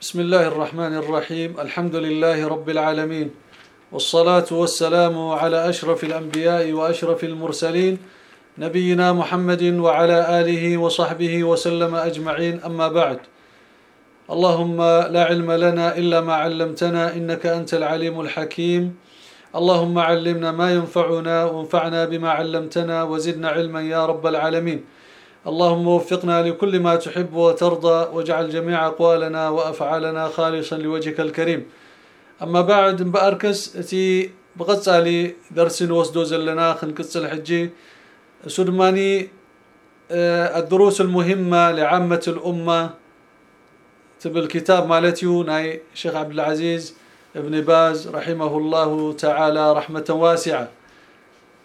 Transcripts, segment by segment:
بسم الله الرحمن الرحيم. الحمد لله رب العالمين. والصلاة والسلام على أشرف الأنبياء وأشرف المرسلين نبينا محمد وعلى آله وصحبه وسلم أجمعين. أما بعد اللهم لا علم لنا إلا ما علمتنا إنك أنت العليم الحكيم. اللهم علمنا ما ينفعنا وانفعنا بما علمتنا وزدنا علما يا رب العالمين. اللهم وفقنا لكل ما تحب وترضى واجعل جميع أقوالنا وأفعالنا خالصا لوجهك الكريم. أما بعد بأركس تي بقصالي درس وسدو زلنا خنقص الحجي. سدماني الدروس المهمة لعامة الأمة. تبل الكتاب مالتيو ناي شيخ عبد العزيز ابن باز رحمه الله تعالى رحمة واسعة.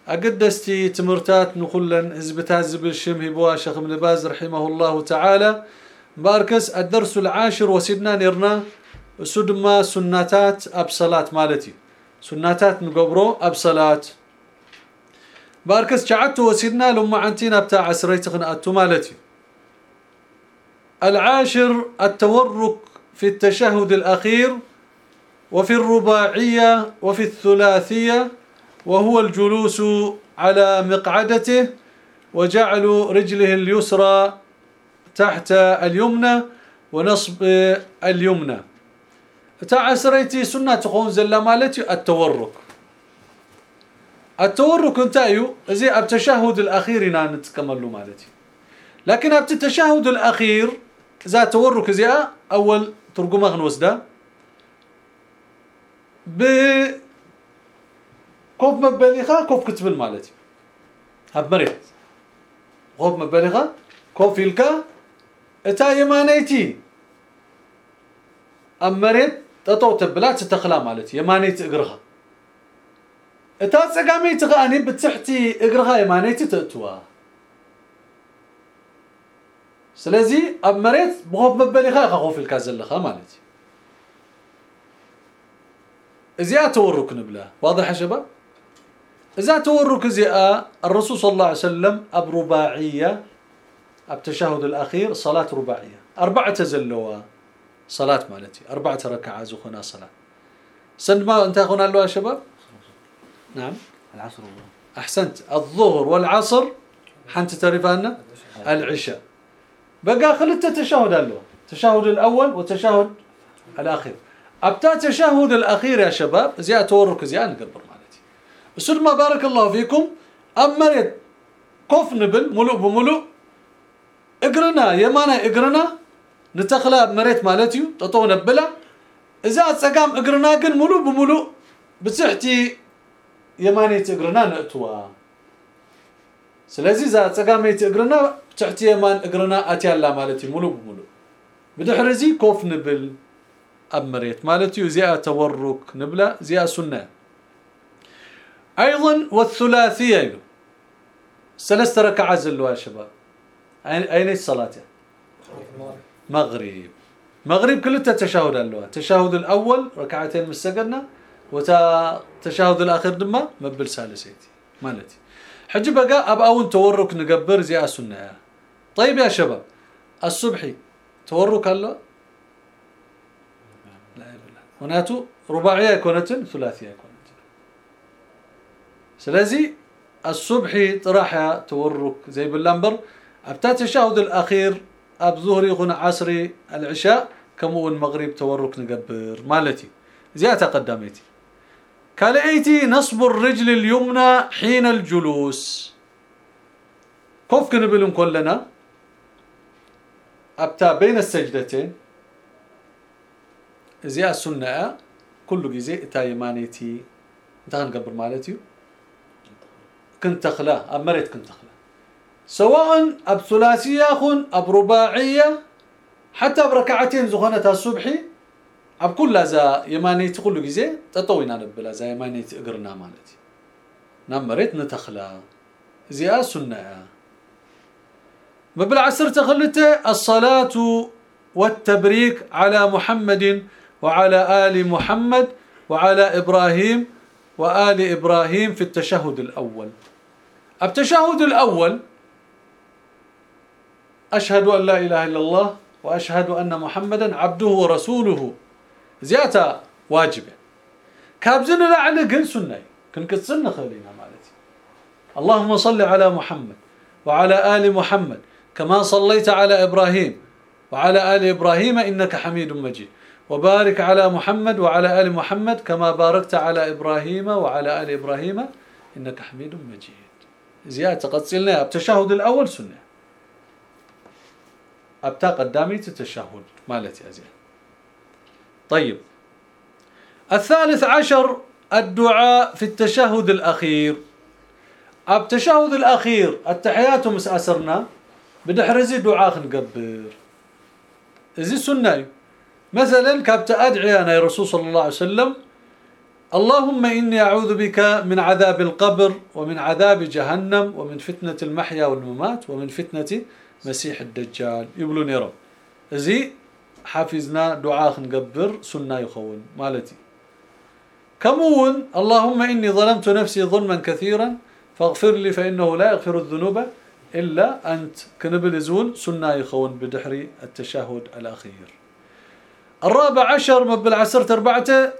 أقدستي تمرتات نخلن هزبتات زبل الشم هبوا شيخ ابن باز رحمه الله تعالى. باركس الدرس العاشر وسيدنا نرنا سدما سناتات أبصلات مالتي. سناتات نقبرو أبصلات. باركس شعدت وسيدنا لما عنتينا بتاع عسريت خنقاتو مالتي. العاشر التورك في التشهد الأخير وفي الرباعية وفي الثلاثية وهو الجلوس على مقعدته وجعل رجله اليسرى تحت اليمنى ونصب اليمنى. تعسريتي سنة تقون زلا مالتي التورك. التورك انتايو زي التشهد الأخير نتكمل مالتي. لكن ابت التشهد الأخير ذا تورك زي أول ترجمة نوسده ب كوف مبالغه كوف كتبل مالتي هب مريت كوف مبالغه كوف يلكا أتا يمانيتي. أم مريت تطو تبلا تتخلا مالتي يمانيت اقرها أتا صقامي تغاني بتحتي اقرها يمانيتي تأتوا. سلازي اب مريت بخوف مبالغه خوف الكازلخه مالتي. إزيا تورك نبلا. واضح يا شباب؟ إذا تورك ازيا الرسول صلى الله عليه وسلم أب رباعية أب تشهد الأخير صلاة رباعية. أربعة تزلوا صلاة مالتي. أربعة ركعات زخنا صلاة. سند ما أنت هنا له يا شباب؟ نعم. العصر أحسنت. الظهر والعصر حنت تعرفنا العشاء. بقى خلت تشهد له التشهد الأول والتشهد الأخير. أبتا تشهد الأخير يا شباب زي اتورك زي نقبر بسد ما بارك الله فيكم. امرت كوف نبل ملؤ بملؤ إقرنا يمانا إقرنا. نتخلا مريت مالتي تطو نبلا. إذا تصقام إقرنا كن ملؤ بملؤ بصحتي يماني تقرنا نأتوا. سلازي إذا تصقامي تقرنا بصحتي يمان إقرنا أتي الله مالتي ملؤ بملؤ بدحرزي كوف نبل. أمريت مالتي زيا تورك نبلا زيا سنة أيضا والثلاثية ثلاث ركعات زلوا يا شباب. أين الصلاة؟ مغرب. مغرب كله تشهد اللوا التشهد الأول ركعتين مسجدنا وتا تشهد الآخر دما مبل سالسيتي. مالتي. حج بقى أبقى تورك نقبر زي سنة طيب يا شباب الصبحي تورك الله. هناتو رباعية كونتن ثلاثية كونتن سلازي الصبح طرحها تورك زي باللمبر. ابتا التشهد الأخير أب ظهري يكون عصري العشاء كمو المغرب تورك نقبر. مالتي زي تقدميتي كالأيتي نصب الرجل اليمنى حين الجلوس. كيف كنبلن كلنا. أبتا بين السجدتين. زي السنة كل جزء اتا يمانيتي هنقبر مالتي. كنت تخلا امريت كنت تخلا سواء أب ثلاثية خن أب رباعية حتى بركعتين زخنتها الصبحي أب كل ذا يمانيتي كل جزء تطوينا نبلا زي يمانيتي إقرنا مالتي. نمريت نتخلا زي السنة مبلعسر تخلته الصلاة والتبريك على محمد وعلى آل محمد وعلى إبراهيم وآل إبراهيم في التشهد الأول. التشهد الأول أشهد أن لا إله إلا الله وأشهد أن محمدا عبده ورسوله. زيادة واجبة. كابزن لعلى قل سنة كنكتصل خلينا مالتي. اللهم صل على محمد وعلى آل محمد كما صليت على إبراهيم وعلى آل إبراهيم إنك حميد مجيد. وبارك على محمد وعلى آل محمد كما باركت على إبراهيم وعلى آل إبراهيم. إنك حميد مجيد. زيادة قصلنا التشهد الأول سنة. ابتا قدامي التشهد مالتي ازين طيب. الثالث عشر الدعاء في التشهد الأخير. التشهد الأخير. التحيات مسأسرنا بدحرزي دعاء نقبر زي سنة. مثلا كابت أدعي أنا يا رسول صلى الله عليه وسلم اللهم إني أعوذ بك من عذاب القبر ومن عذاب جهنم ومن فتنة المحيا والممات ومن فتنة مسيح الدجال. يقولون يا رب. زي حافظنا دعاء نقبر سنة يخون. مالتي. كمون اللهم إني ظلمت نفسي ظلما كثيرا فاغفر لي فإنه لا يغفر الذنوب إلا أنت. كنبل زون سنة يخون بدحري التشهد الأخير. الرابع عشر عسرت أربعة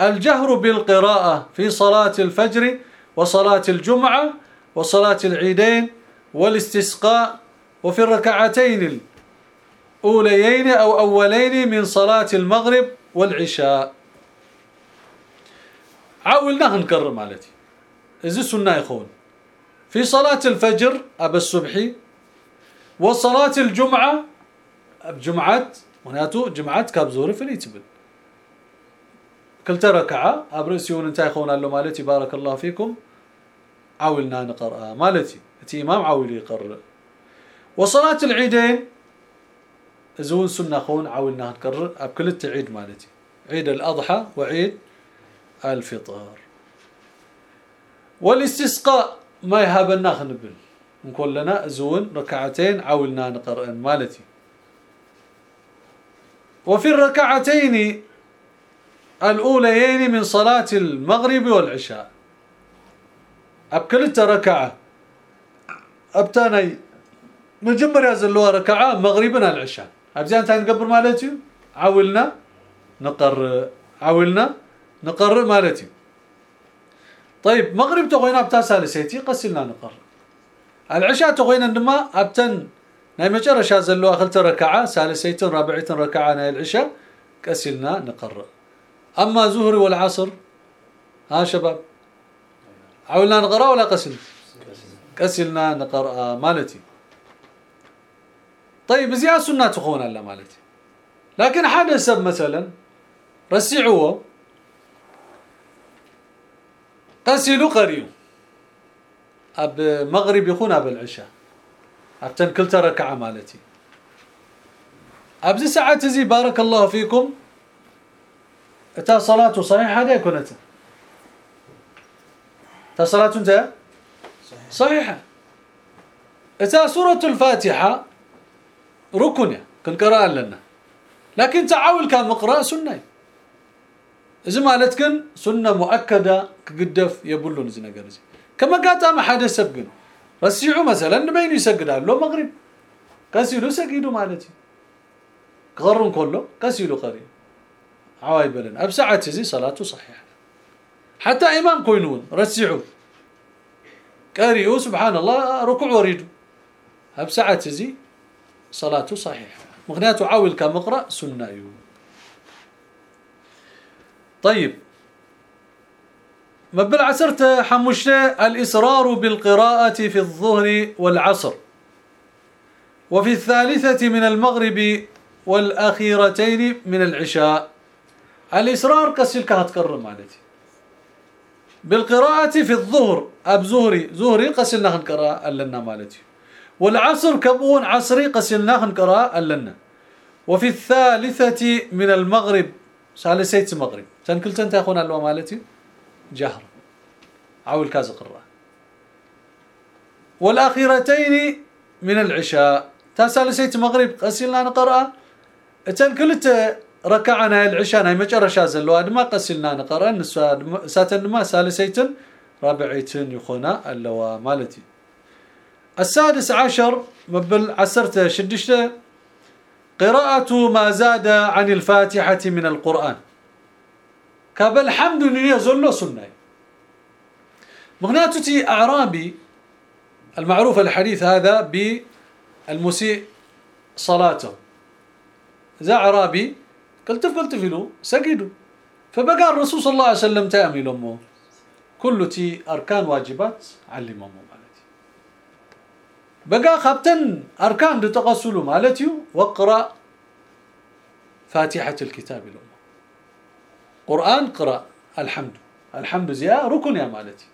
الجهر بالقراءة في صلاة الفجر وصلاة الجمعة وصلاة العيدين والاستسقاء وفي الركعتين الأوليين أو أولين من صلاة المغرب والعشاء. عاولناه نكرر مالتي. إذا سنة يخون. في صلاة الفجر أب الصبحي وصلاة الجمعة بجمعات وناتو جمعات كاب زوري في اليتبل كل ركعة أبرسيون انت يخون له مالتي بارك الله فيكم عاولنا نقرأ مالتي تي إمام عاول يقرأ وصلاة العيدين زون سنة خون عاولنا نكرر بكل التعيد مالتي عيد الأضحى وعيد الفطر والاستسقاء ما يهابنا خنبل نقول لنا زون ركعتين عاولنا نقرأ مالتي وفي الركعتين الأوليين من صلاة المغرب والعشاء. أبكلت ركعة. أبتاني. مجمر يازلوها ركعة مغربنا العشاء. أبزان تاني قبر مالتي؟ عاولنا نقر عاولنا نقرر مالتي. طيب مغرب تغوينا بتا سالسيتي قسلنا نقرر العشاء تغوينا عندما أبتن ناي مجرشا زلو اخلت ركعه سالسيتن رابعتن ركعه ناي العشاء قسلنا نقرر اما زهر والعصر ها شباب عولنا نقرا ولا قسل قسلنا نقرا مالتي طيب زي سنه تخون الله مالتي لكن حدث مثلا رسعوه غسلوا قريو اب مغرب يكون اب أبتن كل ترك مالتي. أبزي ساعة زي بارك الله فيكم. إتا صلاة صحيحة دي كنت إتا. صلاة إنت؟ صحيحة. إتا سورة الفاتحة ركنة كنقرأ لنا. لكن تعاول كان كمقرأ سنة. إذا مالتكن سنة مؤكدة كقدف يبلون زي نقر زي. كما قاتا ما حدا سبقنه رسيعوا مثلا بين يسجدال لو مغرب كسيلو سجدوا مالتي قرن كله كسيلو قري عواي بلن ابسعه زي صلاته صحيحه حتى امام كوينون رسيعوا قريوا سبحان الله ركوع وريد ابسعه زي صلاته صحيحه مغنياته عاول كمقرا سنه يوم طيب مبل عسرت حمشنا الإصرار بالقراءة في الظهر والعصر. وفي الثالثة من المغرب والأخيرتين من العشاء. الإصرار كسل كهتكرم مالتي. بالقراءة في الظهر أب زهري زهري قسلنا نقرأ ألنا مالتي. والعصر كبون عصري قسلنا نقرأ ألنا. وفي الثالثة من المغرب سالسيت المغرب تن كل تنت يخون اللو مالتي؟ جهر. عول كاز قراء والاخيرتين من العشاء. تسالسيت المغرب قسلنا نقرا تن كلت ركعنا العشاء هاي مجرشا زلو أدما قسلنا نقرا ساتن ما سالسيتن رابعيتن يخونا اللو مالتي السادس عشر مبل عسرت شدشته قراءة ما زاد عن الفاتحة من القرآن. كاب الحمد لله زلو سنة. مغناتتي أعرابي المعروف الحديث هذا بالمسيء صلاته. ذا أعرابي قلت قلت له سجدوا فبقى الرسول صلى الله عليه وسلم تأمل أمه. كل تي أركان واجبات علم مالتي. بقى خبتن أركان تقصلوا مالتي. واقرأ فاتحة الكتاب الأمة قرآن قرأ الحمد. الحمد زيا ركن يا مالتي.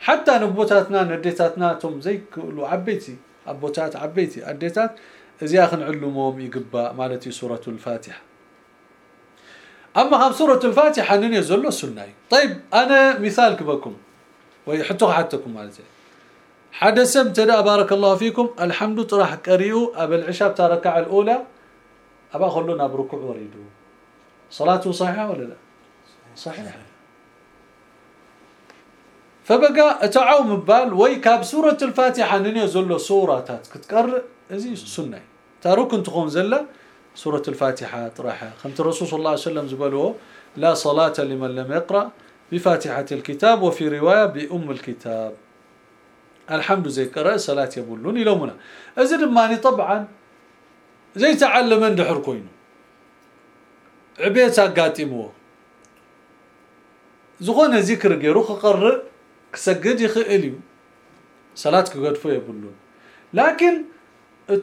حتى نبوتاتنا نديتاتنا توم زي كلو عبيتي أبوتات عبيتي أديتات زي أخن علمهم يقبأ مالتي سورة الفاتحة. أما هم سورة الفاتحة نني زلو سناي. طيب أنا مثالك بكم ويحطوا حتىكم مالتي. حدث ابتدا بارك الله فيكم. الحمد راح قريو ابو العشاء بتاع الركعه الأولى. أبا خلونا بركوع وريدو. صلاته صحيحة ولا لا؟ صحيحة. فبقى تعاوم بال وي كاب سورة الفاتحة نني زلو سوراتات. كتقر إزي سنة. تاركن تخون زلة سورة الفاتحة طرحها خمت الرسول صلى الله عليه وسلم زبلوه لا صلاة لمن لم يقرأ بفاتحة الكتاب وفي رواية بأم الكتاب. الحمد زي قرأ صلاة يبولون يلومنا أزد ماني طبعا زي تعلم عند حركوين عبيتا قاتموه زغونا ذكر غيروخ قرر كسجد يخئليو صلاة قدفو يبولون لكن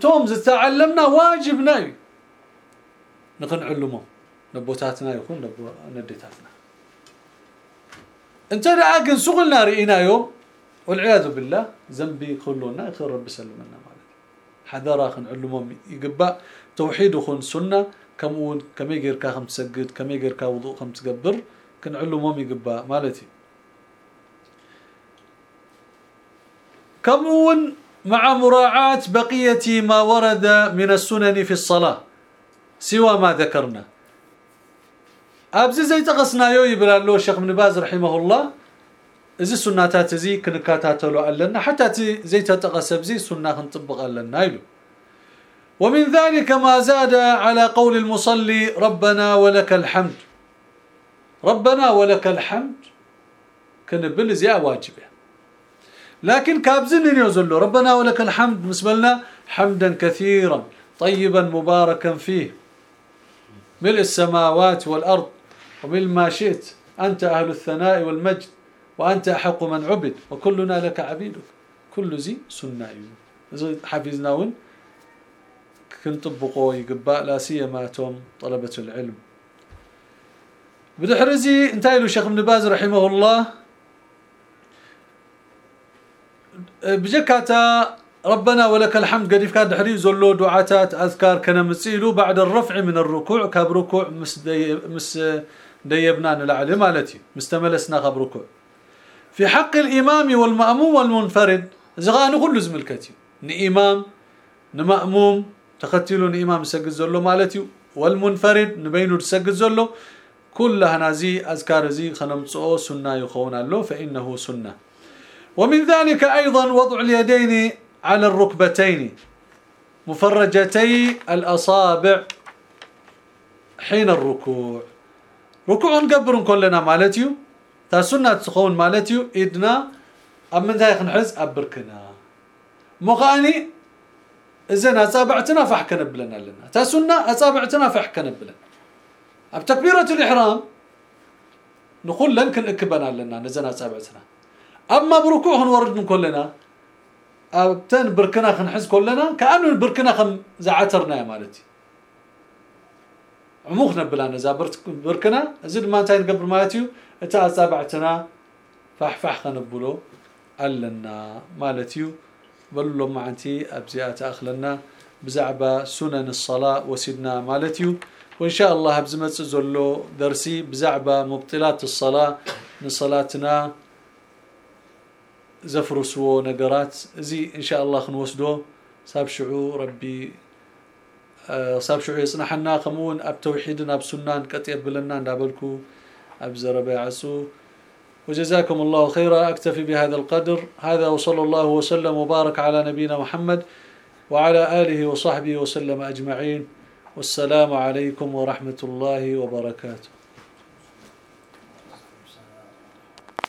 توم تعلمنا واجبنا نقنعلمو. نبوتاتنا يكون نبو نديتاتنا. انت راكن سغلنا رئينا يوم. والعياذ بالله ذنبي كلنا رب سلمنا مالك. حذر اخن علمهم يقبأ توحيد خن سنة. كمون كم يغير كا خم تسجد كم يغير كا وضوء خم تقبر علمهم يقبا مالتي. كمون مع مراعاة بقية ما ورد من السنن في الصلاة سوى ما ذكرنا. أبزي زي تقصنا يو يبلالو الشيخ ابن باز رحمه الله اذا سناتات زي كنكاتاتلو علنا حتى زي تتقص بزي سنة نطبق لنا يلو. ومن ذلك ما زاد على قول المصلي ربنا ولك الحمد. ربنا ولك الحمد. كان زي واجبه. لكن كابزن يوزل ربنا ولك الحمد مسبلنا حمدا كثيرا طيبا مباركا فيه. ملء السماوات والأرض وملء ما شئت. أنت أهل الثناء والمجد وأنت أحق من عبد وكلنا لك عبيدك. كل زي سنة حفظنا ون كنطبقوا يقباء لا سيما توم طلبة العلم. بدحرزي انتهي له شيخ ابن باز رحمه الله. بجكاتا ربنا ولك الحمد قد يفكاد حري زلو دعاتات أذكار كان مسيلو بعد الرفع من الركوع كاب ركوع مس دي مس ديبنا نلعلم مالتي مستملسنا قبل ركوع. في حق الإمام والمأموم والمنفرد زغان كل زملكتي. نإمام نمأموم تختلوا نامام سجد زلو مالتي والمنفرد نبينو تسجد زلو كلها نازي اذكار زي خنمصو سنه يخون له فانه سنه ومن ذلك أيضا وضع اليدين على الركبتين مفرجتي الأصابع حين الركوع ركوع نقبر كلنا مالتيو تا سنه تخون مالتيو ايدنا امنتا يخنحز ابركنا مغاني إذن أصابعتنا فحك نبلنا لنا. تا سنة أصابعتنا فحك نبلنا أب تكبيرة الإحرام نقول لن كن إكبنا لنا نزنا أصابعتنا. أما بركوع نورد كلنا ابتن بركنا خنحز كلنا كانه بركنا خم زعترنا يا مالتي. عموخنا بلانا زابرت بركنا زد ما انتين قبل مالتي إتا أصابعتنا فحفح خنبلو علنا مالتي بلو معنتي ابزيات اخلنا بزعبه سنن الصلاه وسيدنا مالتي وان شاء الله بزمت زلو درسي بزعبه مبطلات الصلاه من صلاتنا زفرسو نقرات زي ان شاء الله خنوسدو صاب شعو ربي صاب شعو يصنحنا خمون اب توحيدنا اب سنان قطيب بلنا ندابلكو اب زربا عسو وجزاكم الله خيرا. أكتفي بهذا القدر. هذا وصلى الله وسلم وبارك على نبينا محمد وعلى آله وصحبه وسلم أجمعين. والسلام عليكم ورحمة الله وبركاته.